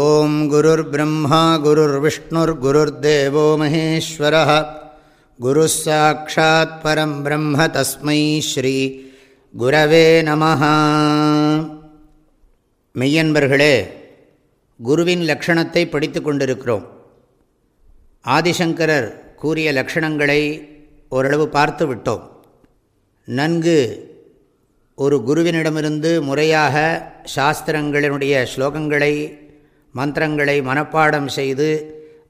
ஓம் குருர் பிரம்மா குருர் விஷ்ணுர் குருர் தேவோ மகேஸ்வர குரு சாட்சாத் பரம் பிரம்ம தஸ்மை ஸ்ரீ குரவே நம மெய்யன்பர்களே குருவின் லக்ஷணத்தை படித்து கொண்டிருக்கிறோம். ஆதிசங்கரர் கூறிய லக்ஷணங்களை ஓரளவு பார்த்து விட்டோம். நன்கு ஒரு குருவினிடமிருந்து முறையாக சாஸ்திரங்களினுடைய ஸ்லோகங்களை மந்திரங்களை மனப்பாடம் செய்து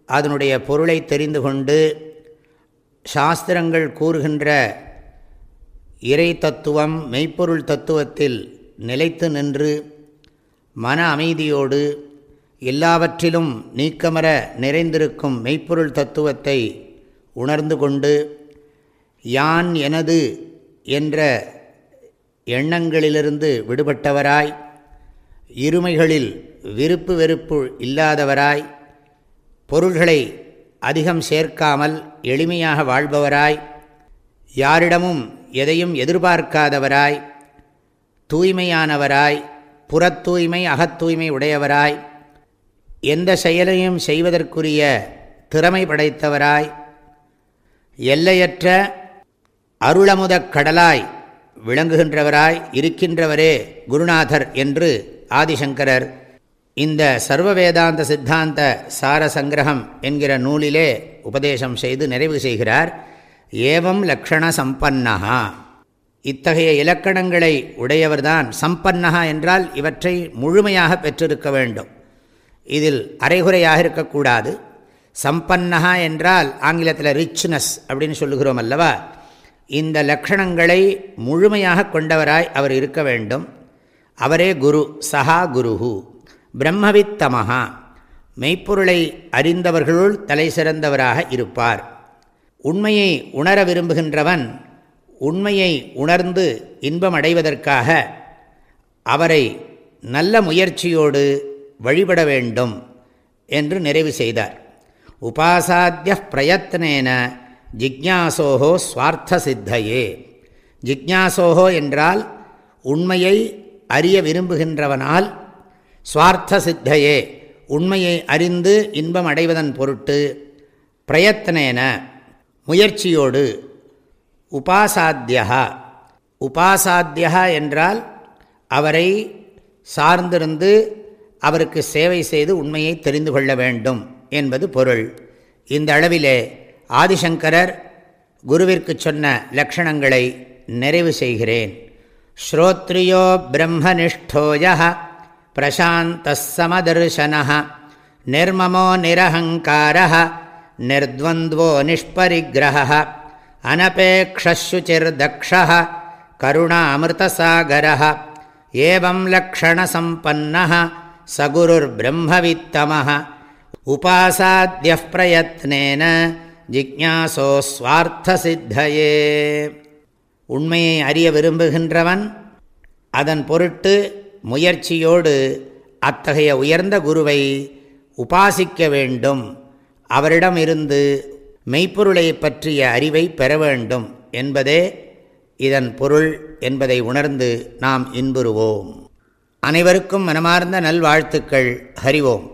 அதனுடைய பொருளை தெரிந்து கொண்டு சாஸ்திரங்கள் கூறுகின்ற இறை தத்துவம் மெய்ப்பொருள் தத்துவத்தில் நிலைத்து நின்று மன அமைதியோடு எல்லாவற்றிலும் நீக்கமர நிறைந்திருக்கும் மெய்ப்பொருள் தத்துவத்தை உணர்ந்து கொண்டு யான் எனது என்ற எண்ணங்களிலிருந்து விடுபட்டவராய் இருமைகளில் விருப்பு வெறுப்பு இல்லாதவராய் பொருள்களை அதிகம் சேர்க்காமல் எளிமையாக வாழ்பவராய் யாரிடமும் எதையும் எதிர்பார்க்காதவராய் தூய்மையானவராய் புறத்தூய்மை அகத்தூய்மை உடையவராய் எந்த செயலையும் செய்வதற்குரிய திறமை படைத்தவராய் எல்லையற்ற அருளமுதக் கடலாய் விளங்குகின்றவராய் இருக்கின்றவரே குருநாதர் என்று ஆதிசங்கரர் இந்த சர்வ வேதாந்த சித்தாந்த சார சங்கிரகம் என்கிற நூலிலே உபதேசம் செய்து நிறைவு செய்கிறார். ஏவம் லக்ஷண சம்பன்னகா இத்தகைய இலக்கணங்களை உடையவர்தான் சம்பன்னகா என்றால் இவற்றை முழுமையாக பெற்றிருக்க வேண்டும். இதில் அரைகுறையாக இருக்கக்கூடாது. சம்பன்னகா என்றால் ஆங்கிலத்தில் ரிச்னஸ் அப்படின்னு சொல்லுகிறோம் அல்லவா? இந்த லக்ஷணங்களை முழுமையாக கொண்டவராய் அவர் இருக்க வேண்டும். அவரே குரு சஹா குருஹு. பிரம்மவித்தமஹா. மெய்ப்பொருளை அறிந்தவர்களுள் தலை சிறந்தவராக இருப்பார். உண்மையை உணர விரும்புகின்றவன் உண்மையை உணர்ந்து இன்பம் அடைவதற்காக அவரை நல்ல முயற்சியோடு வழிபட வேண்டும் என்று நிறைவு செய்தார். உபாசாத்திய பிரயத்னேன ஜிக்ஞாசோகோ சுவார்த்த சித்தையே ஜிக்ஞாசோஹோ என்றால் உண்மையை அறிய விரும்புகின்றவனால் சுவார்த்த சித்தையே உண்மையை அறிந்து இன்பம் அடைவதன் பொருட்டு பிரயத்தனேன முயற்சியோடு உபாசாத்தியா உபாசாத்தியா என்றால் அவரை சார்ந்திருந்து அவருக்கு சேவை செய்து உண்மையை தெரிந்து கொள்ள வேண்டும் என்பது பொருள். இந்த அளவிலே ஆதிசங்கரர் குருவிற்கு சொன்ன லக்ஷணங்களை நிறைவு செய்கிறேன். ஸ்ரோத்ரியோ பிரம்மனிஷ்டோய பிரசாந்தமதர்சன நிர்மமோ நிரஹங்கார நிர்த்வந்த்வோ நிஷ்பரிகிரக அனபேக்ஷுச்சிர்தக்ஷ கருணாமிருதசாகர ஏவம் லக்ஷணசம்பன்ன சகுருர்பிரம்மவித்தம உபாசாத்திய பிரயத்னேன ஜிக்ஞாசோ ஸ்வார்த்த சித்தையே உண்மையை அறிய விரும்புகின்றவன் அதன் பொருட்டு முயற்சியோடு அத்தகைய உயர்ந்த குருவை உபாசிக்க வேண்டும். அவரிடம் இருந்து மெய்ப்பொருளை பற்றிய அறிவை பெற வேண்டும் என்பதே இதன் பொருள் என்பதை உணர்ந்து நாம் இன்புறுவோம். அனைவருக்கும் மனமார்ந்த நல்வாழ்த்துக்கள். ஹறிவோம்